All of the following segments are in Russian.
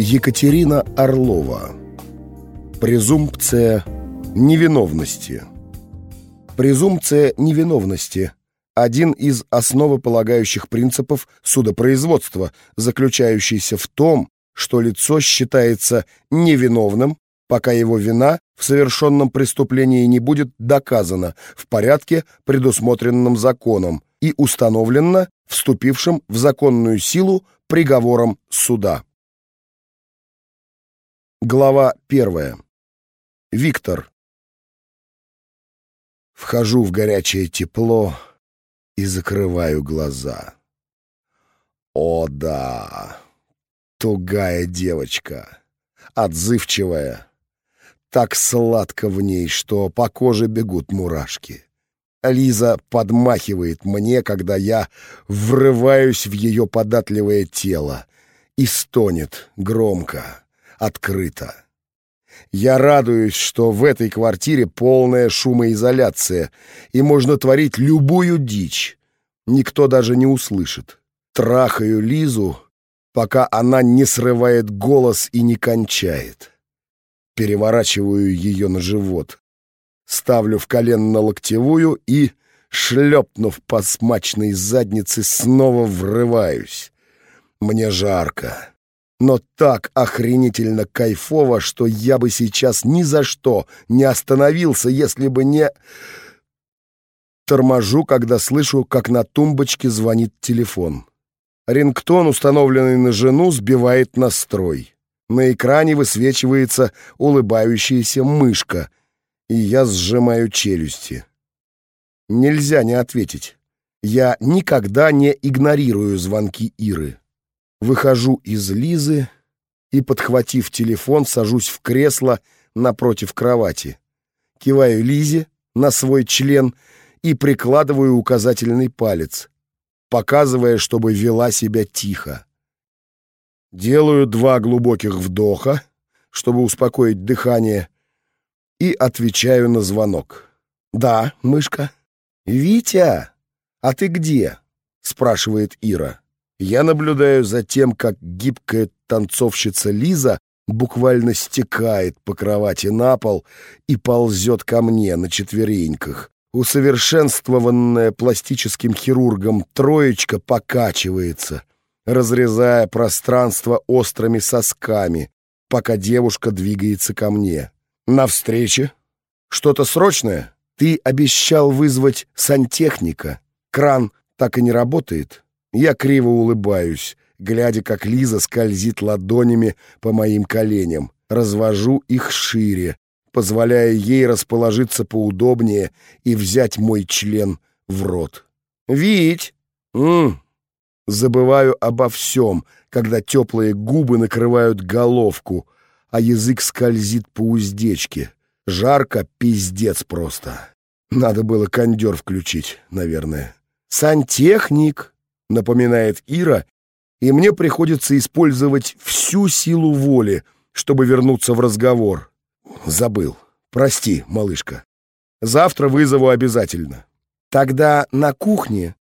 Екатерина Орлова Презумпция невиновности Презумпция невиновности – один из основополагающих принципов судопроизводства, заключающийся в том, что лицо считается невиновным, пока его вина в совершенном преступлении не будет доказана в порядке, предусмотренном законом, и установлена вступившим в законную силу приговором суда. Глава первая. Виктор. Вхожу в горячее тепло и закрываю глаза. О да, тугая девочка, отзывчивая. Так сладко в ней, что по коже бегут мурашки. Лиза подмахивает мне, когда я врываюсь в ее податливое тело и стонет громко открыто. Я радуюсь, что в этой квартире полная шумоизоляция, и можно творить любую дичь. Никто даже не услышит. Трахаю Лизу, пока она не срывает голос и не кончает. Переворачиваю ее на живот. Ставлю в коленно-локтевую и, шлепнув по смачной заднице, снова врываюсь. Мне жарко но так охренительно кайфово, что я бы сейчас ни за что не остановился, если бы не... Торможу, когда слышу, как на тумбочке звонит телефон. Рингтон, установленный на жену, сбивает настрой. На экране высвечивается улыбающаяся мышка, и я сжимаю челюсти. Нельзя не ответить. Я никогда не игнорирую звонки Иры. Выхожу из Лизы и, подхватив телефон, сажусь в кресло напротив кровати. Киваю Лизе на свой член и прикладываю указательный палец, показывая, чтобы вела себя тихо. Делаю два глубоких вдоха, чтобы успокоить дыхание, и отвечаю на звонок. «Да, мышка». «Витя, а ты где?» — спрашивает Ира. Я наблюдаю за тем, как гибкая танцовщица Лиза буквально стекает по кровати на пол и ползет ко мне на четвереньках. Усовершенствованная пластическим хирургом троечка покачивается, разрезая пространство острыми сосками, пока девушка двигается ко мне. На встрече? Что-то срочное? Ты обещал вызвать сантехника. Кран так и не работает. Я криво улыбаюсь, глядя, как Лиза скользит ладонями по моим коленям. Развожу их шире, позволяя ей расположиться поудобнее и взять мой член в рот. «Вить!» М Забываю обо всем, когда теплые губы накрывают головку, а язык скользит по уздечке. Жарко, пиздец просто. Надо было кондер включить, наверное. «Сантехник!» Напоминает Ира, и мне приходится использовать всю силу воли, чтобы вернуться в разговор. Забыл. Прости, малышка. Завтра вызову обязательно. Тогда на кухне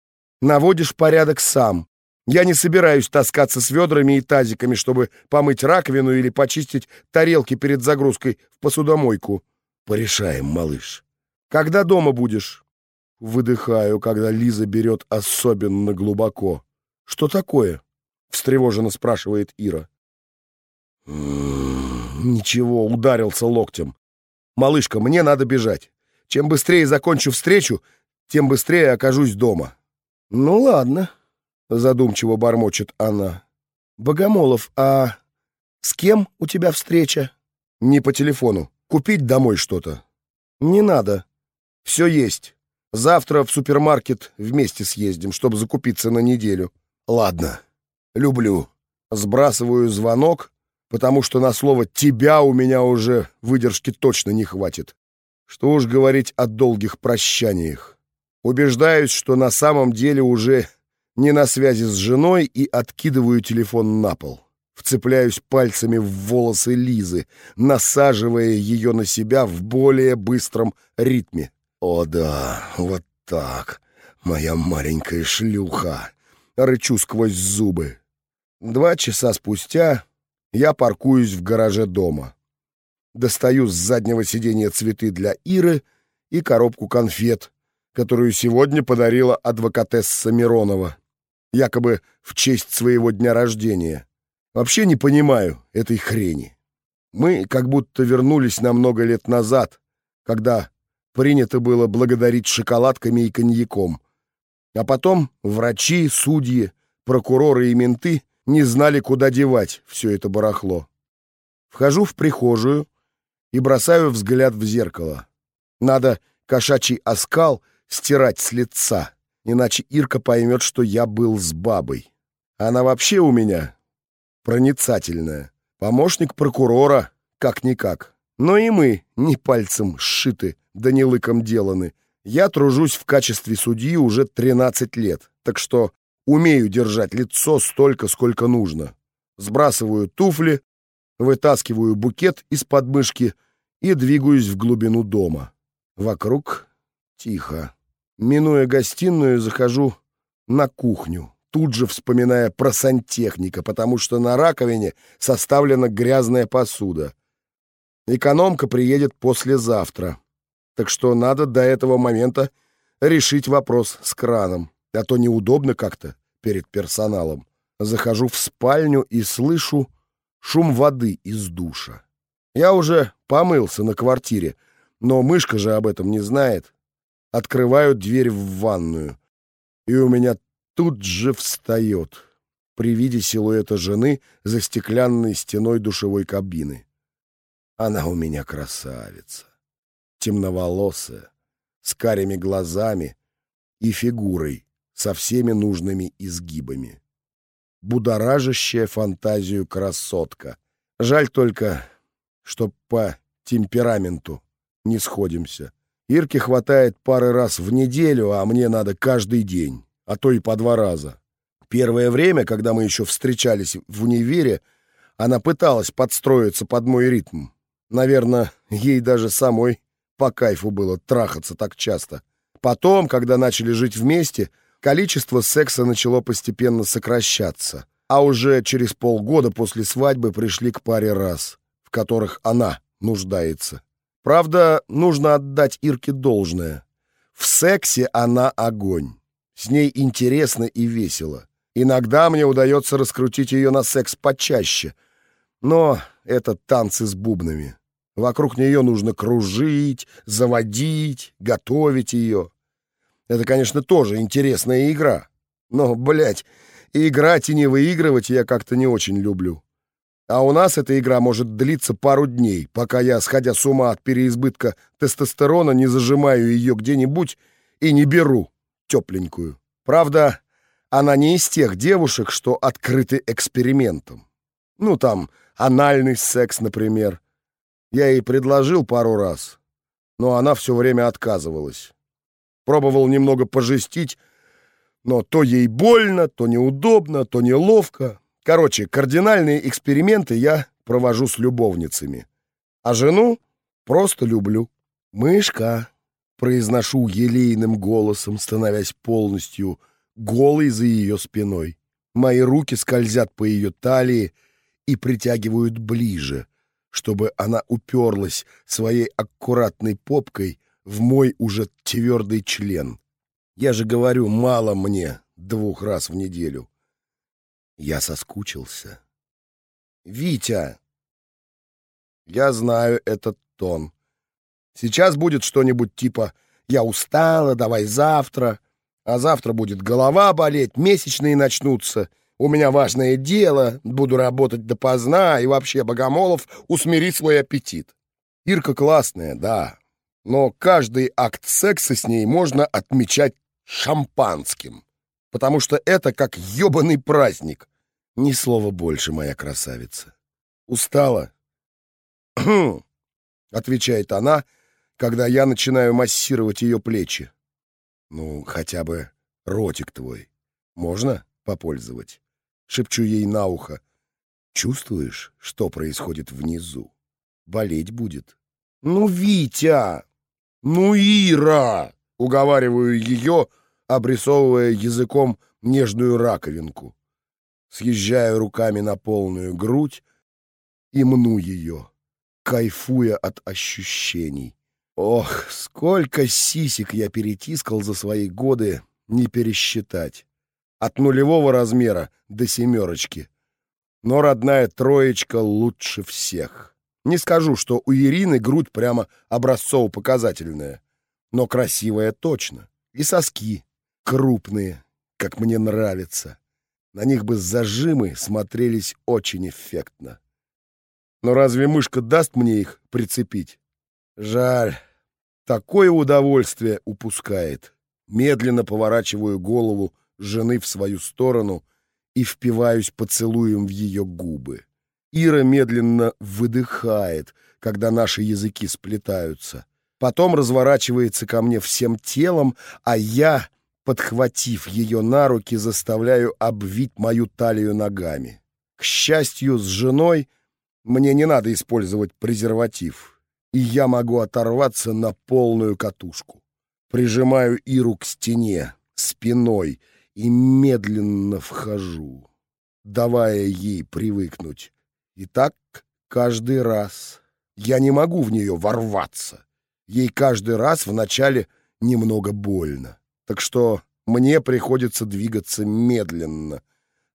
наводишь порядок сам. Я не собираюсь таскаться с ведрами и тазиками, чтобы помыть раковину или почистить тарелки перед загрузкой в посудомойку. Порешаем, малыш. Когда дома будешь? Выдыхаю, когда Лиза берет особенно глубоко. «Что такое?» — встревоженно спрашивает Ира. «Ничего, ударился локтем. Малышка, мне надо бежать. Чем быстрее закончу встречу, тем быстрее окажусь дома». «Ну ладно», — задумчиво бормочет она. «Богомолов, а с кем у тебя встреча?» «Не по телефону. Купить домой что-то». «Не надо. Все есть. Завтра в супермаркет вместе съездим, чтобы закупиться на неделю. Ладно, люблю. Сбрасываю звонок, потому что на слово «тебя» у меня уже выдержки точно не хватит. Что уж говорить о долгих прощаниях. Убеждаюсь, что на самом деле уже не на связи с женой и откидываю телефон на пол. Вцепляюсь пальцами в волосы Лизы, насаживая ее на себя в более быстром ритме. «О да, вот так, моя маленькая шлюха!» Рычу сквозь зубы. Два часа спустя Я паркуюсь в гараже дома. Достаю с заднего сиденья цветы для Иры и коробку конфет, которую сегодня подарила адвокатесса Миронова, якобы в честь своего дня рождения. Вообще не понимаю этой хрени. Мы как будто вернулись на много лет назад, когда принято было благодарить шоколадками и коньяком. А потом врачи, судьи, прокуроры и менты не знали, куда девать все это барахло. Вхожу в прихожую и бросаю взгляд в зеркало. Надо кошачий оскал стирать с лица, иначе Ирка поймет, что я был с бабой. Она вообще у меня проницательная. Помощник прокурора, как-никак. Но и мы не пальцем сшиты, да не лыком деланы. Я тружусь в качестве судьи уже 13 лет, так что умею держать лицо столько, сколько нужно. Сбрасываю туфли, вытаскиваю букет из подмышки и двигаюсь в глубину дома. Вокруг тихо. Минуя гостиную, захожу на кухню, тут же вспоминая про сантехника, потому что на раковине составлена грязная посуда. Экономка приедет послезавтра, так что надо до этого момента решить вопрос с краном, а то неудобно как-то перед персоналом. Захожу в спальню и слышу шум воды из душа. Я уже помылся на квартире, но мышка же об этом не знает. Открываю дверь в ванную, и у меня тут же встает при виде силуэта жены за стеклянной стеной душевой кабины. Она у меня красавица, темноволосая, с карими глазами и фигурой со всеми нужными изгибами. Будоражащая фантазию красотка. Жаль только, что по темпераменту не сходимся. Ирке хватает пары раз в неделю, а мне надо каждый день, а то и по два раза. Первое время, когда мы еще встречались в универе, она пыталась подстроиться под мой ритм. Наверное, ей даже самой по кайфу было трахаться так часто. Потом, когда начали жить вместе, количество секса начало постепенно сокращаться, а уже через полгода после свадьбы пришли к паре раз, в которых она нуждается. Правда, нужно отдать Ирке должное. В сексе она огонь. С ней интересно и весело. Иногда мне удается раскрутить ее на секс почаще. Но это танцы с бубнами. Вокруг нее нужно кружить, заводить, готовить ее. Это, конечно, тоже интересная игра. Но, блядь, играть и не выигрывать я как-то не очень люблю. А у нас эта игра может длиться пару дней, пока я, сходя с ума от переизбытка тестостерона, не зажимаю ее где-нибудь и не беру тепленькую. Правда, она не из тех девушек, что открыты экспериментам. Ну, там, анальный секс, например. Я ей предложил пару раз, но она все время отказывалась. Пробовал немного пожестить, но то ей больно, то неудобно, то неловко. Короче, кардинальные эксперименты я провожу с любовницами. А жену просто люблю. «Мышка», — произношу елейным голосом, становясь полностью голой за ее спиной. Мои руки скользят по ее талии и притягивают ближе, чтобы она уперлась своей аккуратной попкой в мой уже твердый член. Я же говорю, мало мне двух раз в неделю. Я соскучился. «Витя!» Я знаю этот тон. Сейчас будет что-нибудь типа «Я устала, давай завтра», а завтра будет голова болеть, месячные начнутся, у меня важное дело, буду работать допоздна, и вообще, Богомолов, усмири свой аппетит. Ирка классная, да, но каждый акт секса с ней можно отмечать шампанским потому что это как ёбаный праздник. Ни слова больше, моя красавица. Устала? отвечает она, когда я начинаю массировать ее плечи. Ну, хотя бы ротик твой. Можно попользовать? Шепчу ей на ухо. Чувствуешь, что происходит внизу? Болеть будет. Ну, Витя! Ну, Ира! Уговариваю ее, обрисовывая языком нежную раковинку. Съезжаю руками на полную грудь, и мну ее, кайфуя от ощущений. Ох, сколько сисек я перетискал за свои годы, не пересчитать. От нулевого размера до семерочки. Но родная троечка лучше всех. Не скажу, что у Ирины грудь прямо образцово-показательная, но красивая точно. И соски крупные, как мне нравится. На них бы зажимы смотрелись очень эффектно. Но разве мышка даст мне их прицепить? Жаль, такое удовольствие упускает. Медленно поворачиваю голову жены в свою сторону и впиваюсь поцелуем в ее губы. Ира медленно выдыхает, когда наши языки сплетаются. Потом разворачивается ко мне всем телом, а я, подхватив ее на руки, заставляю обвить мою талию ногами. К счастью, с женой мне не надо использовать презерватив, и я могу оторваться на полную катушку. Прижимаю Иру к стене, спиной, и медленно вхожу, давая ей привыкнуть. И так каждый раз. Я не могу в нее ворваться. Ей каждый раз вначале немного больно. Так что мне приходится двигаться медленно,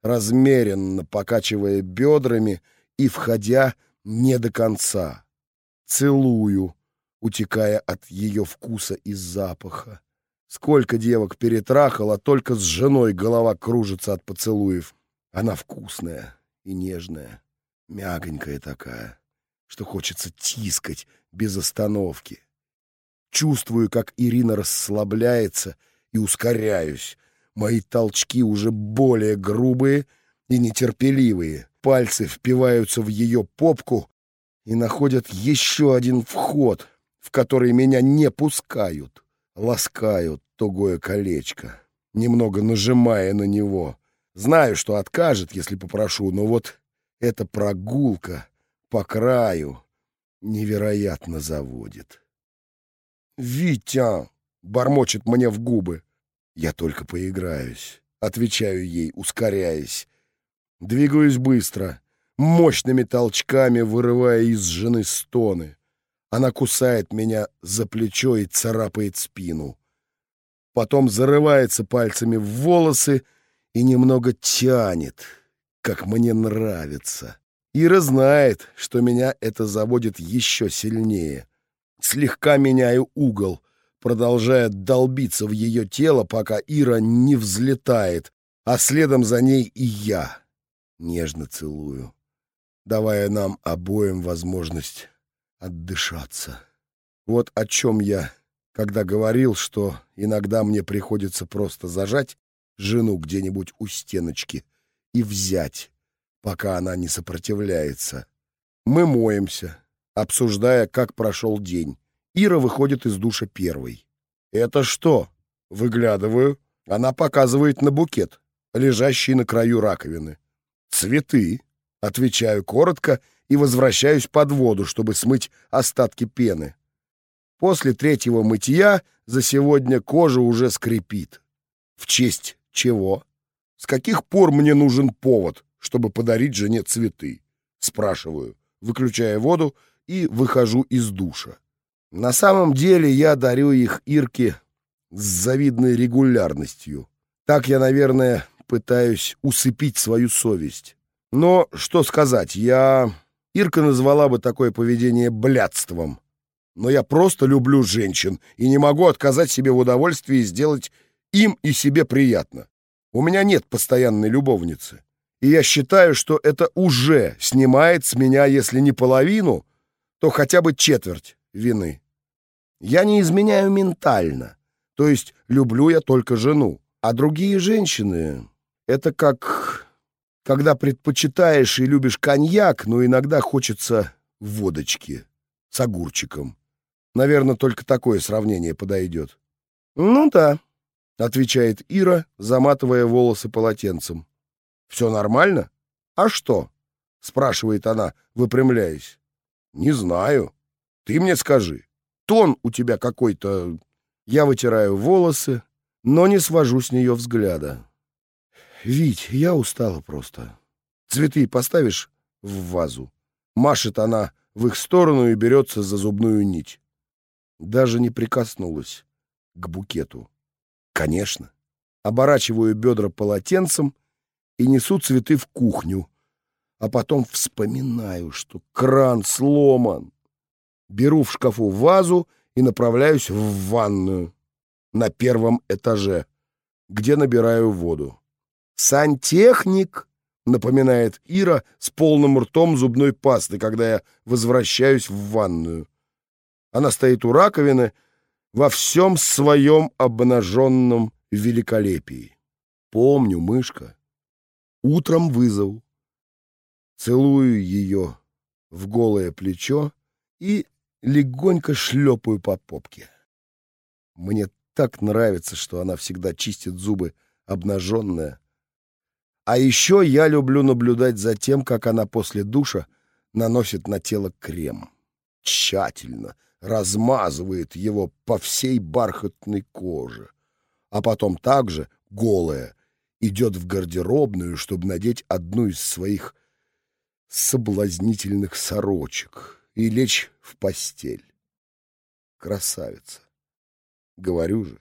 размеренно, покачивая бедрами и входя не до конца. Целую, утекая от ее вкуса и запаха. Сколько девок перетрахала, только с женой голова кружится от поцелуев. Она вкусная и нежная, мягонькая такая, что хочется тискать без остановки. Чувствую, как Ирина расслабляется и ускоряюсь. Мои толчки уже более грубые и нетерпеливые. Пальцы впиваются в ее попку и находят еще один вход, в который меня не пускают. Ласкают тугое колечко, немного нажимая на него. Знаю, что откажет, если попрошу, но вот эта прогулка по краю невероятно заводит. «Витя!» — бормочет мне в губы. «Я только поиграюсь», — отвечаю ей, ускоряясь. Двигаюсь быстро, мощными толчками вырывая из жены стоны. Она кусает меня за плечо и царапает спину. Потом зарывается пальцами в волосы и немного тянет, как мне нравится. Ира знает, что меня это заводит еще сильнее. Слегка меняю угол, продолжая долбиться в ее тело, пока Ира не взлетает, а следом за ней и я. Нежно целую, давая нам обоим возможность отдышаться. Вот о чем я, когда говорил, что иногда мне приходится просто зажать жену где-нибудь у стеночки и взять, пока она не сопротивляется. Мы моемся, обсуждая, как прошел день. Ира выходит из душа первой. «Это что?» Выглядываю. Она показывает на букет, лежащий на краю раковины. «Цветы», — отвечаю коротко и возвращаюсь под воду, чтобы смыть остатки пены. После третьего мытья за сегодня кожа уже скрипит. В честь чего? С каких пор мне нужен повод, чтобы подарить жене цветы? Спрашиваю, выключая воду и выхожу из душа. На самом деле я дарю их Ирке с завидной регулярностью. Так я, наверное, пытаюсь усыпить свою совесть. Но, что сказать, я... Ирка назвала бы такое поведение блядством. Но я просто люблю женщин и не могу отказать себе в удовольствии сделать им и себе приятно. У меня нет постоянной любовницы. И я считаю, что это уже снимает с меня, если не половину, то хотя бы четверть вины. Я не изменяю ментально, то есть люблю я только жену. А другие женщины — это как когда предпочитаешь и любишь коньяк, но иногда хочется водочки с огурчиком. Наверное, только такое сравнение подойдет. «Ну да», — отвечает Ира, заматывая волосы полотенцем. «Все нормально? А что?» — спрашивает она, выпрямляясь. «Не знаю. Ты мне скажи. Тон у тебя какой-то...» Я вытираю волосы, но не свожу с нее взгляда. «Вить, я устала просто. Цветы поставишь в вазу?» Машет она в их сторону и берется за зубную нить. Даже не прикоснулась к букету. Конечно. Оборачиваю бедра полотенцем и несу цветы в кухню, а потом вспоминаю, что кран сломан. Беру в шкафу вазу и направляюсь в ванную на первом этаже, где набираю воду. «Сантехник!» — напоминает Ира с полным ртом зубной пасты, когда я возвращаюсь в ванную. Она стоит у раковины во всем своем обнаженном великолепии. Помню, мышка. Утром вызову. Целую ее в голое плечо и легонько шлепаю по попке. Мне так нравится, что она всегда чистит зубы обнаженная. А еще я люблю наблюдать за тем, как она после душа наносит на тело крем. Тщательно размазывает его по всей бархатной коже. А потом также, голая, идет в гардеробную, чтобы надеть одну из своих соблазнительных сорочек и лечь в постель. Красавица. Говорю же.